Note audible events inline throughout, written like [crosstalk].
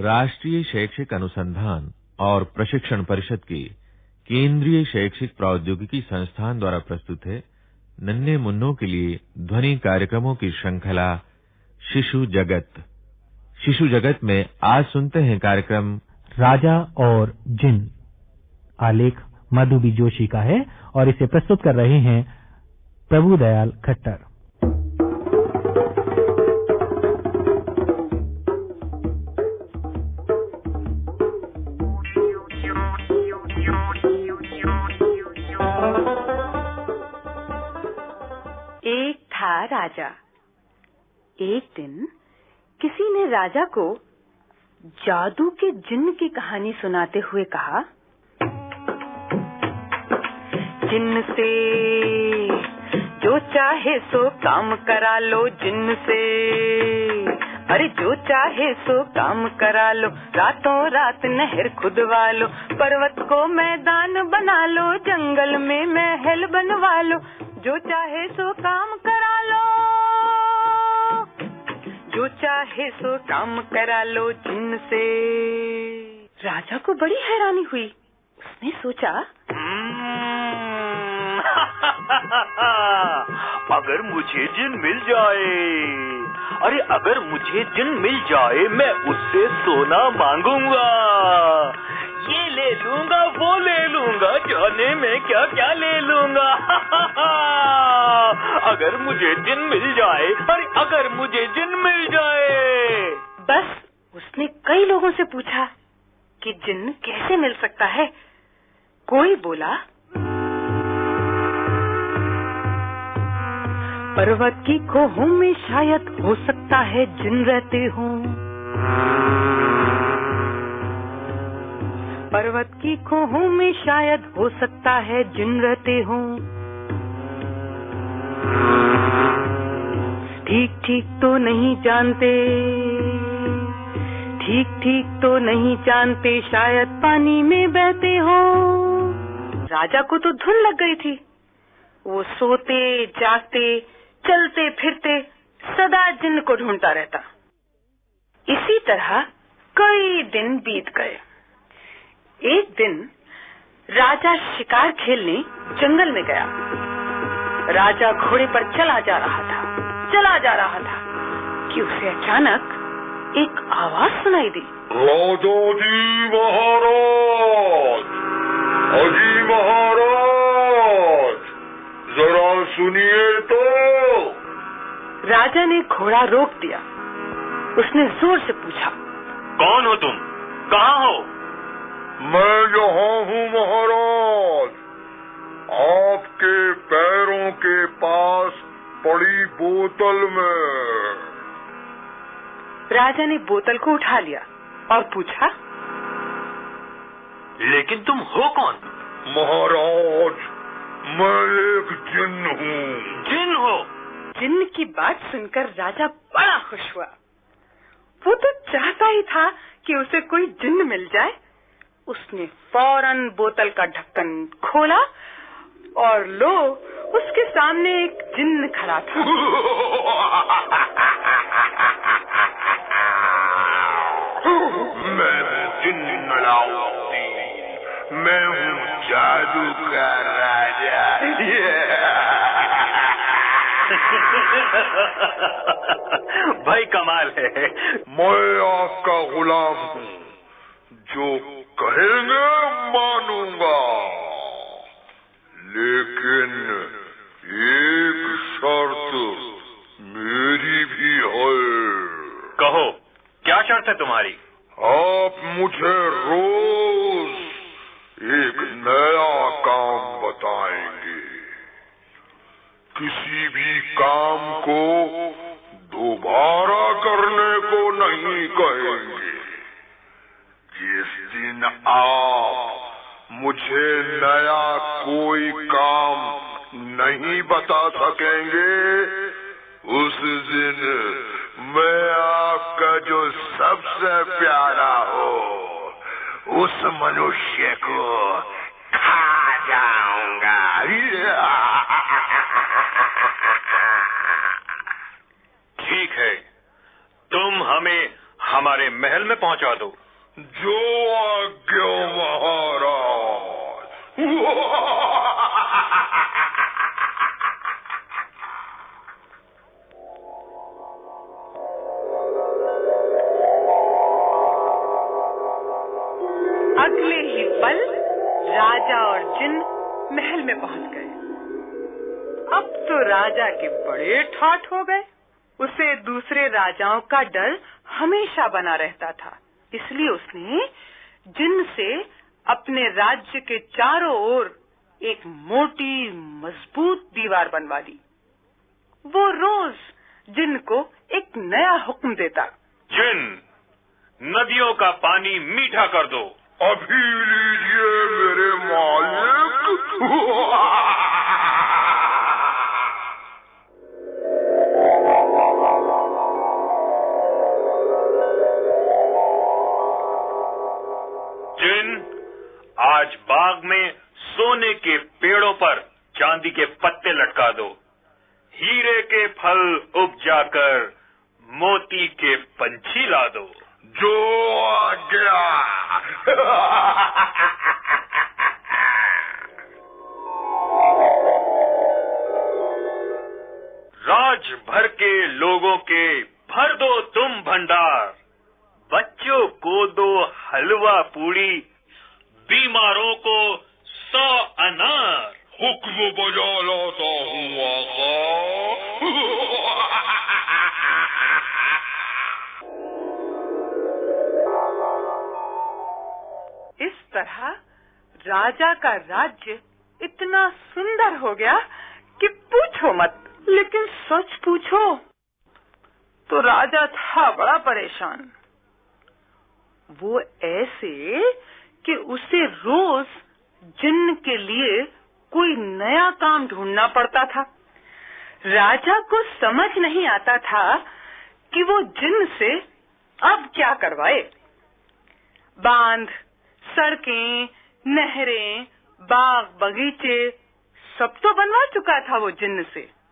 राष्ट्रीय शैक्षिक अनुसंधान और प्रशिक्षण परिषद के केंद्रीय शैक्षिक प्रौद्योगिकी संस्थान द्वारा प्रस्तुत है। नन्हे मुन्नों के लिए ध्वनि कार्यक्रमों की श्रृंखला शिशु जगत। शिशु जगत में आज सुनते हैं कार्यक्रम राजा और जिन। आलेख मधुबी जोशी का है और इसे प्रस्तुत कर रहे हैं प्रभु दयाल खट्टर। था राजा एक दिन किसी ने राजा को जादू के जिन्न की कहानी सुनाते हुए कहा, जिन्न से जो चाहे सो काम करा लो, जिन्न से। अरे जो चाहे सो काम करा लो, रातों रात नहर खुदवा लो, पर्वत को मैदान बना लो, जंगल में महल बनवा लो। जो चाहे सो काम करा लो। जो चाहे सो काम करा लो जिन से राजा को बड़ी हैरानी हुई। उसने सोचा हम्म, [laughs] अगर मुझे जिन मिल जाए। अरे अगर मुझे जिन मिल जाए मैं उससे सोना मांगूँगा। लूँगा, वो ले लूँगा। जाने में क्या क्या ले लूँगा? [laughs] अगर मुझे जिन मिल जाए, अरे अगर मुझे जिन मिल जाए। बस उसने कई लोगों से पूछा कि जिन कैसे मिल सकता है। कोई बोला, पर्वत की खोहों में शायद हो सकता है जिन रहते हों। पर्वत की खोहों में शायद हो सकता है जिन रहते हो। ठीक ठीक तो नहीं जानते, ठीक ठीक तो नहीं जानते शायद पानी में बहते हो। राजा को तो धुन लग गई थी। वो सोते, जागते, चलते फिरते सदा जिन को ढूंढता रहता। इसी तरह कई दिन बीत गए। एक दिन राजा शिकार खेलने जंगल में गया। राजा घोड़े पर चला जा रहा था चला जा रहा था कि उसे अचानक एक आवाज़ सुनाई दी। राजा जी महाराज अजी महाराज जरा सुनिए तो। राजा ने घोड़ा रोक दिया। उसने ज़ोर से पूछा कौन हो तुम? कहाँ हो? मैं यहाँ हूँ महाराज। आपके पैरों के पास पड़ी बोतल में। राजा ने बोतल को उठा लिया और पूछा लेकिन तुम हो कौन? महाराज मैं एक जिन हूँ। जिन हो? जिन्न की बात सुनकर राजा बड़ा खुश हुआ। वो तो चाहता ही था कि उसे कोई जिन्न मिल जाए। उसने फ़ौरन बोतल का ढक्कन खोला और लो उसके सामने एक जिन्न खड़ा था। मैं जिन लाऊँगी मैं हूँ जादू का राजा [laughs] भाई कमाल है। मैं आपका गुलाम हूँ जो कहेंगे मानूँगा। लेकिन एक शर्त मेरी भी है। कहो क्या शर्त है तुम्हारी? आप मुझे रोज मुझे नया कोई काम नहीं बता सकेंगे। उस दिन मैं आपका जो सबसे प्यारा हो उस मनुष्य को खा जाऊँगा। ठीक है तुम हमें हमारे महल में पहुँचा दो। जो आज्ञा महाराज में पहुँच गए। अब तो राजा के बड़े ठाठ हो गए। उसे दूसरे राजाओं का डर हमेशा बना रहता था। इसलिए उसने जिन से अपने राज्य के चारों ओर एक मोटी, मज़बूत दीवार बनवा दी। वो रोज जिन को एक नया हुक्म देता। जिन नदियों का पानी मीठा कर दो, अभी जिन आज बाग में सोने के पेड़ों पर चांदी के पत्ते लटका दो, हीरे के फल उपजाकर मोती के पंछी ला दो। जो आज्ञा [laughs] राज भर के लोगों के भर दो तुम भंडार। बच्चों को दो हलवा पूड़ी बीमारों को सौ अनार। हुक्म बजा लाता हूँ आका। इस तरह राजा का राज्य इतना सुंदर हो गया कि पूछो मत। लेकिन सच पूछो तो राजा था बड़ा परेशान। वो ऐसे कि उसे रोज जिन के लिए कोई नया काम ढूंढना पड़ता था। राजा को समझ नहीं आता था कि वो जिन से अब क्या करवाए। बाँध, सड़कें, नहरें, बाग बगीचे, सब तो बनवा चुका था वो जिन्न से।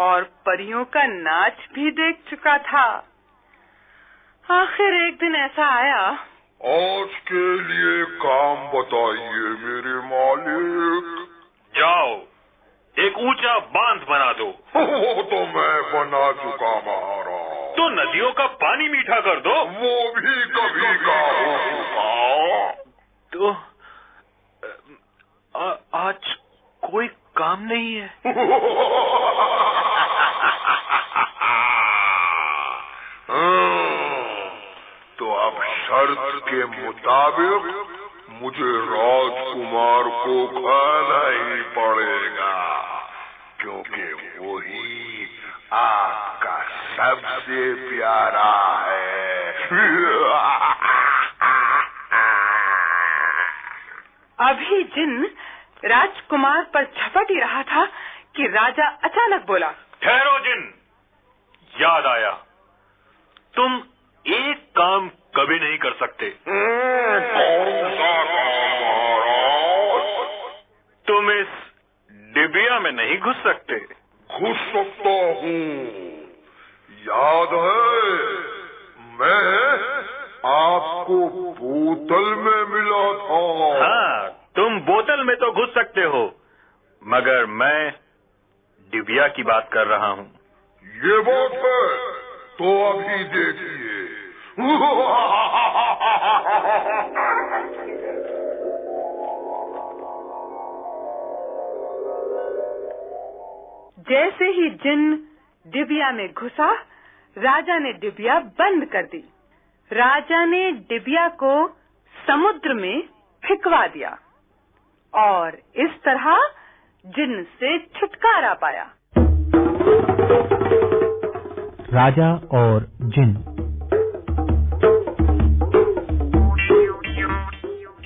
और परियों का नाच भी देख चुका था। आखिर एक दिन ऐसा आया। आज के लिए काम बताइए मेरे मालिक। जाओ एक ऊँचा बाँध बना दो। [laughs] वो तो मैं बना चुका महाराज। तो नदियों का पानी मीठा कर दो। वो भी कभी का हो चुका तो आ, आज कोई काम नहीं है [laughs] तो अब शर्त के मुताबिक मुझे राजकुमार को खाना ही पड़ेगा क्योंकि वही आपका सबसे प्यारा है। अभी जिन राजकुमार पर झपट ही रहा था कि राजा अचानक बोला ठहरो जिन याद आया। तुम एक काम कभी नहीं कर सकते। तुम इस डिबिया में नहीं घुस सकते। घुस सकता हूँ। याद है मैं आपको बोतल में मिला था। हाँ तुम बोतल में तो घुस सकते हो मगर मैं डिबिया की बात कर रहा हूँ। ये बात है तो अभी देखिए। जैसे ही जिन डिबिया में घुसा, राजा ने डिबिया बंद कर दी। राजा ने डिबिया को समुद्र में फिकवा दिया और इस तरह जिन से छुटकारा पाया। राजा और जिन